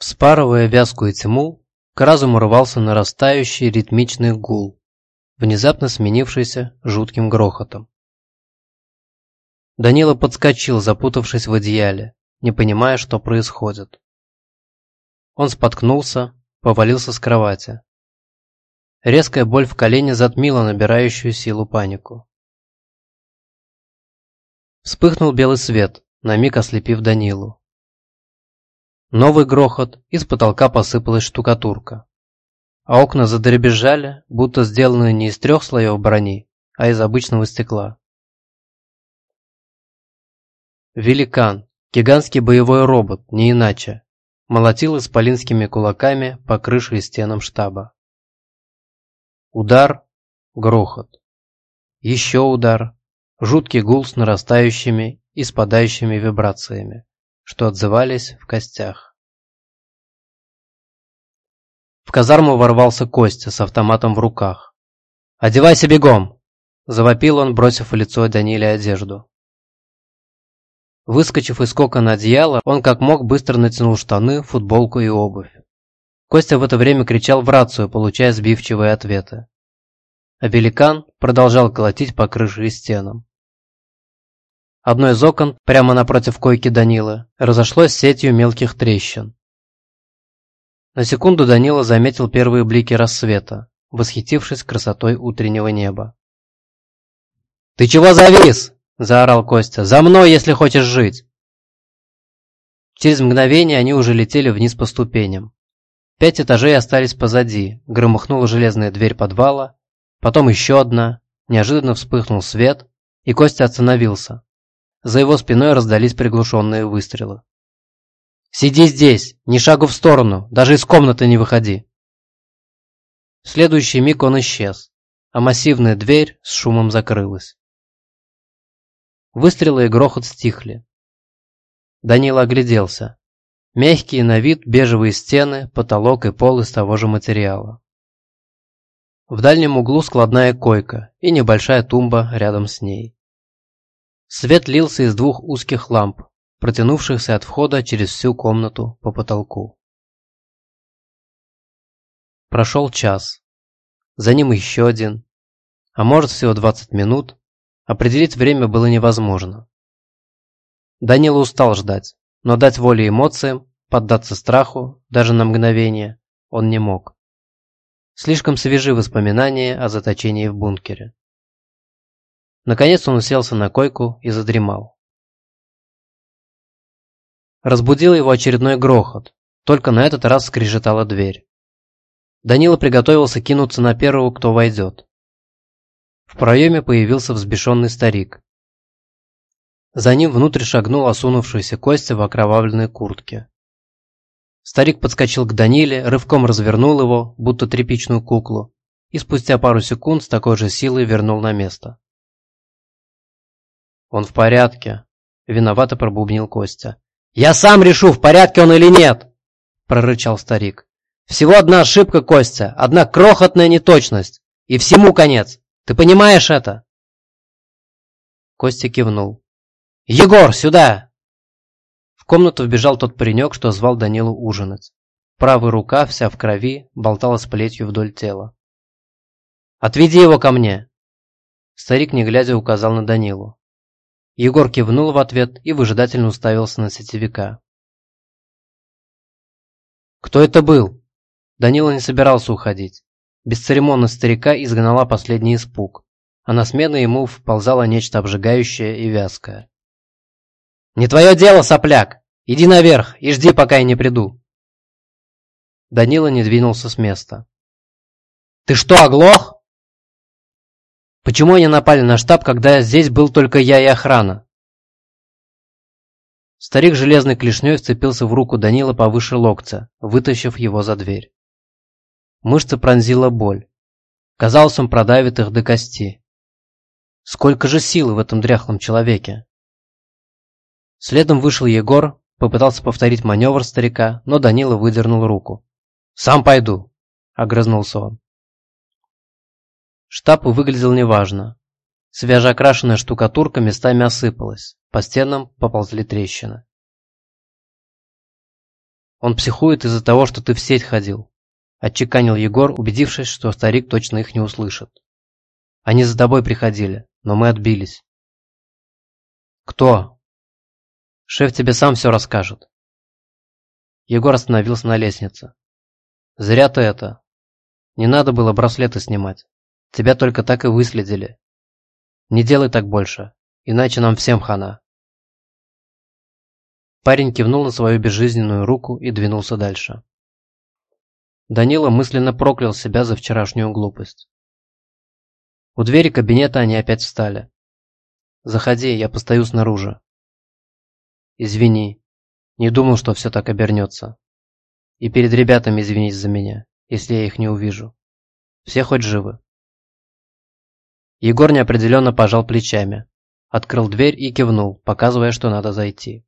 Вспарывая вязкую тьму, к разуму рвался нарастающий ритмичный гул, внезапно сменившийся жутким грохотом. Данила подскочил, запутавшись в одеяле, не понимая, что происходит. Он споткнулся, повалился с кровати. Резкая боль в колене затмила набирающую силу панику. Вспыхнул белый свет, на миг ослепив Данилу. Новый грохот, из потолка посыпалась штукатурка. А окна задребезжали, будто сделаны не из трех слоев брони, а из обычного стекла. Великан, гигантский боевой робот, не иначе, молотил исполинскими кулаками по крыше и стенам штаба. Удар, грохот. Еще удар, жуткий гул с нарастающими и спадающими вибрациями, что отзывались в костях. В казарму ворвался Костя с автоматом в руках. «Одевайся бегом!» – завопил он, бросив в лицо Даниле одежду. Выскочив из кокона одеяла, он как мог быстро натянул штаны, футболку и обувь. Костя в это время кричал в рацию, получая сбивчивые ответы. А великан продолжал колотить по крыше и стенам. Одно из окон, прямо напротив койки Данилы, разошлось сетью мелких трещин. На секунду Данила заметил первые блики рассвета, восхитившись красотой утреннего неба. «Ты чего завис?» – заорал Костя. «За мной, если хочешь жить!» Через мгновение они уже летели вниз по ступеням. Пять этажей остались позади, громыхнула железная дверь подвала, потом еще одна, неожиданно вспыхнул свет, и Костя остановился. За его спиной раздались приглушенные выстрелы. «Сиди здесь, ни шагу в сторону, даже из комнаты не выходи!» В следующий миг он исчез, а массивная дверь с шумом закрылась. Выстрелы и грохот стихли. Данила огляделся. Мягкие на вид бежевые стены, потолок и пол из того же материала. В дальнем углу складная койка и небольшая тумба рядом с ней. Свет лился из двух узких ламп, протянувшихся от входа через всю комнату по потолку. Прошел час. За ним еще один. А может всего 20 минут. Определить время было невозможно. Данила устал ждать, но дать волю эмоциям, поддаться страху, даже на мгновение, он не мог. Слишком свежи воспоминания о заточении в бункере. Наконец он уселся на койку и задремал. Разбудил его очередной грохот, только на этот раз скрежетала дверь. Данила приготовился кинуться на первого, кто войдет. В проеме появился взбешенный старик. За ним внутрь шагнул осунувшийся Костя в окровавленной куртке. Старик подскочил к Даниле, рывком развернул его, будто тряпичную куклу, и спустя пару секунд с такой же силой вернул на место. «Он в порядке», — виновато пробубнил Костя. «Я сам решу, в порядке он или нет!» — прорычал старик. «Всего одна ошибка, Костя, одна крохотная неточность, и всему конец. Ты понимаешь это?» Костя кивнул. «Егор, сюда!» В комнату вбежал тот паренек, что звал Данилу ужинать. Правая рука, вся в крови, болталась плетью вдоль тела. «Отведи его ко мне!» Старик, не глядя, указал на Данилу. Егор кивнул в ответ и выжидательно уставился на сетевика. «Кто это был?» Данила не собирался уходить. Бесцеремонность старика изгнала последний испуг, а на смену ему вползало нечто обжигающее и вязкое. «Не твое дело, сопляк! Иди наверх и жди, пока я не приду!» Данила не двинулся с места. «Ты что, оглох?» Почему они напали на штаб, когда здесь был только я и охрана? Старик железной клешней вцепился в руку Данила повыше локтя, вытащив его за дверь. Мышцы пронзила боль. Казалось, он продавит их до кости. Сколько же силы в этом дряхлом человеке? Следом вышел Егор, попытался повторить маневр старика, но Данила выдернул руку. «Сам пойду», — огрызнулся он. Штаб выглядел неважно. Свежеокрашенная штукатурка местами осыпалась, по стенам поползли трещины. Он психует из-за того, что ты в сеть ходил. Отчеканил Егор, убедившись, что старик точно их не услышит. Они за тобой приходили, но мы отбились. Кто? Шеф тебе сам все расскажет. Егор остановился на лестнице. Зря ты это. Не надо было браслеты снимать. Тебя только так и выследили. Не делай так больше, иначе нам всем хана. Парень кивнул на свою безжизненную руку и двинулся дальше. Данила мысленно проклял себя за вчерашнюю глупость. У двери кабинета они опять встали. «Заходи, я постою снаружи». «Извини, не думал, что все так обернется. И перед ребятами извинись за меня, если я их не увижу. Все хоть живы?» Егор неопределенно пожал плечами, открыл дверь и кивнул, показывая, что надо зайти.